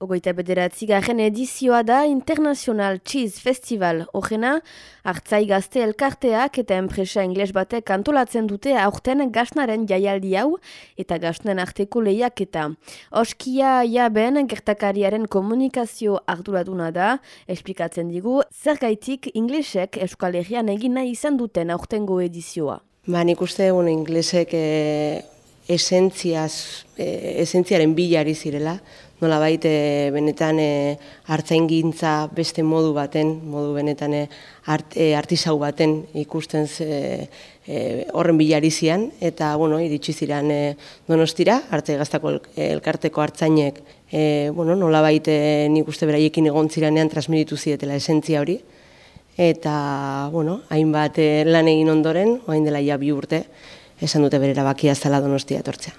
Ogoita bederatzi garen edizioa da International Cheese Festival. Ogena, hartzai gazte elkarteak eta enpresa ingles batek antolatzen dute aurten gasnaren jaialdi hau eta gasnen arteko lehiak eta oskia jaben gertakariaren komunikazio arduraduna da, esplikatzen digu, zer gaitik inglesek eskualerian egina izan duten aurtengo edizioa. Ba, nik uste egun inglesek e, esentziaz, e, esentziaren bilari zirela, nola baite benetan e, hartzain gintza beste modu baten, modu benetan e, art, e, artisau baten ikusten ze, e, horren bilarizian, eta bueno, iritsi ziren e, donostira, hartzai gaztako elkarteko hartzainek, e, bueno, nola baite nik uste beraiekin egon ziranean transmititu zietela esentzia hori, eta bueno, hainbat lan egin ondoren, oain dela ja bi urte, esan dute berera bakia zela donostia etortzea.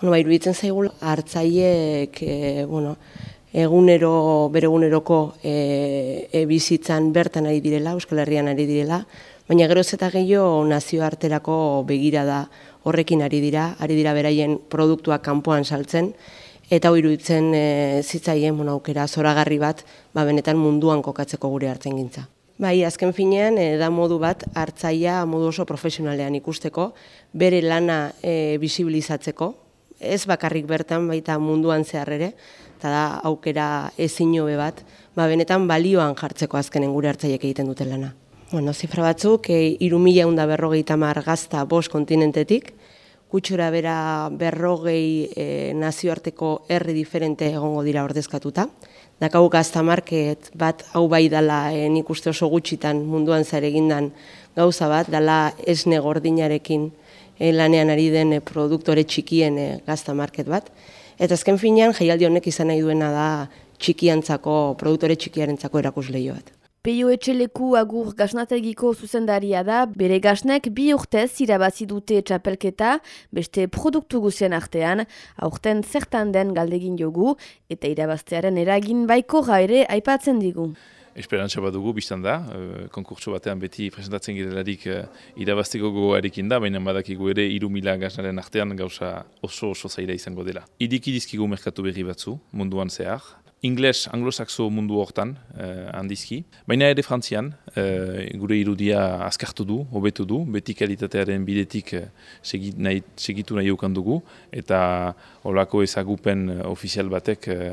Bueno, bai, iruditzen zaigu hartzaiek e, bueno, egunero, bere eguneroko e, e, bizitzan bertan ari direla, Euskal Herrian ari direla, baina geroz eta gehiago nazioarterako begira da horrekin ari dira, ari dira beraien produktuak kanpoan saltzen, eta iruditzen e, zitzaien bueno, aukera zoragarri bat, ba, benetan munduan kokatzeko gure hartzen gintza. Bai, azken finean, e, da modu bat, hartzaia modu oso profesionalean ikusteko, bere lana e, bisibilizatzeko, ez bakarrik bertan baita munduan zehar ere, eta da aukera ezin hobe bat, ba benetan balioan jartzeko azkenen gure hartzaiek egiten duten lana. Bueno, zifra batzuk, e, iru mila berrogeita mar gazta bos kontinentetik, kutsura bera berrogei e, nazioarteko herri diferente egongo dira ordezkatuta. Dakau gazta market bat hau bai dala e, nik uste oso gutxitan munduan zare egindan gauza bat, dala esne gordinarekin e, lanean ari den e, produktore txikien e, gazta market bat. Eta azken finean, jaialdi honek izan nahi duena da txikiantzako, produktore txikiarentzako erakusleio bat. Peio etxeleku agur gaznategiko zuzendaria da, bere gaznek bi urtez irabazi dute txapelketa, beste produktu guzien artean, aurten zertan den galdegin jogu, eta irabaztearen eragin baiko ere aipatzen digu. Esperantza bat dugu, biztan da, uh, konkurtso batean beti presentatzen girelarik uh, irabazteko gogoarekin da, baina badakigu ere iru mila gaznaren artean gauza oso oso zaila izango dela. Idiki dizkigu merkatu berri batzu, munduan zehar, Ingles, anglosaxo mundu hortan, uh, handizki. Baina ere frantzian, uh, gure irudia azkartu du, hobetu du, beti kalitatearen bidetik uh, segitu nahi ukan dugu, eta olako ezagupen uh, ofizial batek uh,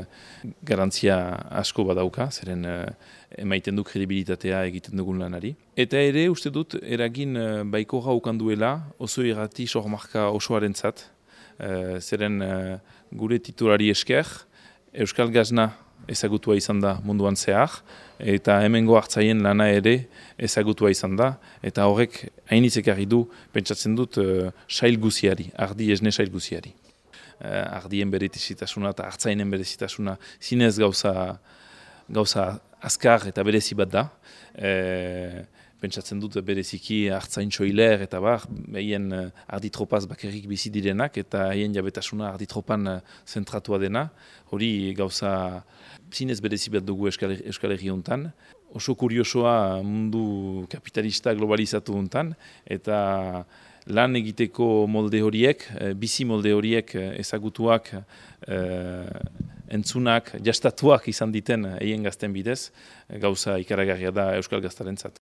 garantzia asko badauka, zeren uh, emaiten du kredibilitatea egiten dugun lanari. Eta ere, uste dut, eragin uh, baiko ukan duela, oso irrati sormarka osoaren zat, uh, zeren uh, gure titulari esker, Euskal Gazna ezagutua izan da munduan zehar, eta hemengo hartzaien lana ere ezagutua izan da, eta horrek hainitzek du, pentsatzen dut, uh, sail guziari, ardi esne sail guziari. Uh, ardien berezitasuna eta hartzainen berezitasuna zinez gauza, gauza azkar eta berezi bat da. Uh, pentsatzen dut bereziki hartzain txoiler eta bar, behien uh, arditropaz bakerrik bizi direnak eta haien jabetasuna arditropan uh, zentratua dena. Hori gauza zinez berezi bat dugu Euskal Herri honetan. Oso kuriosoa mundu kapitalista globalizatu honetan eta lan egiteko molde horiek, uh, bizi molde horiek ezagutuak entzunak, jastatuak izan diten eien gazten bidez, gauza ikaragarria da Euskal Gaztarentzat.